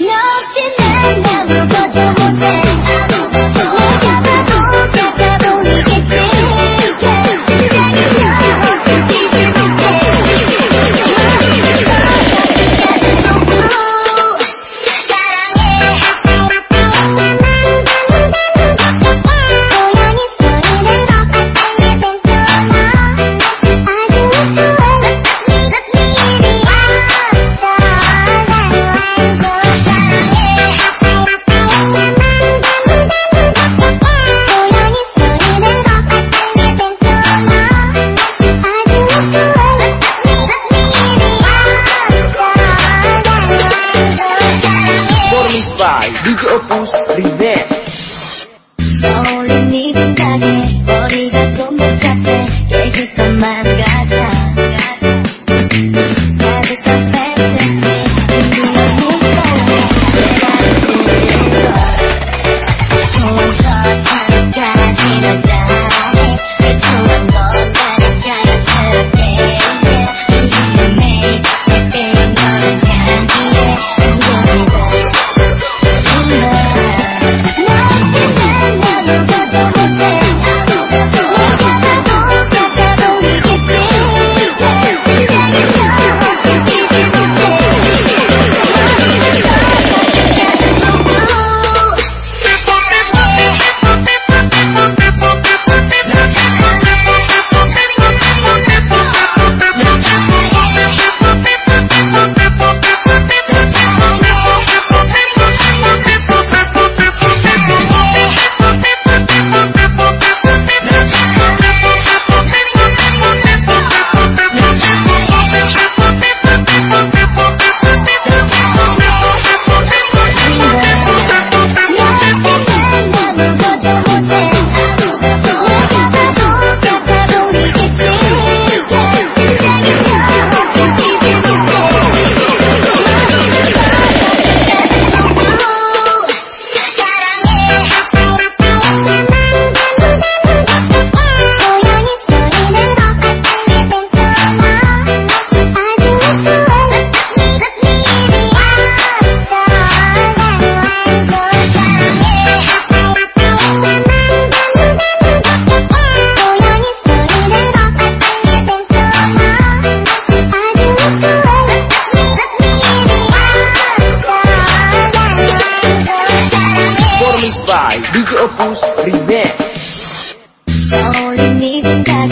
No, she never got the i don't Remix. Oh, morning, isn't that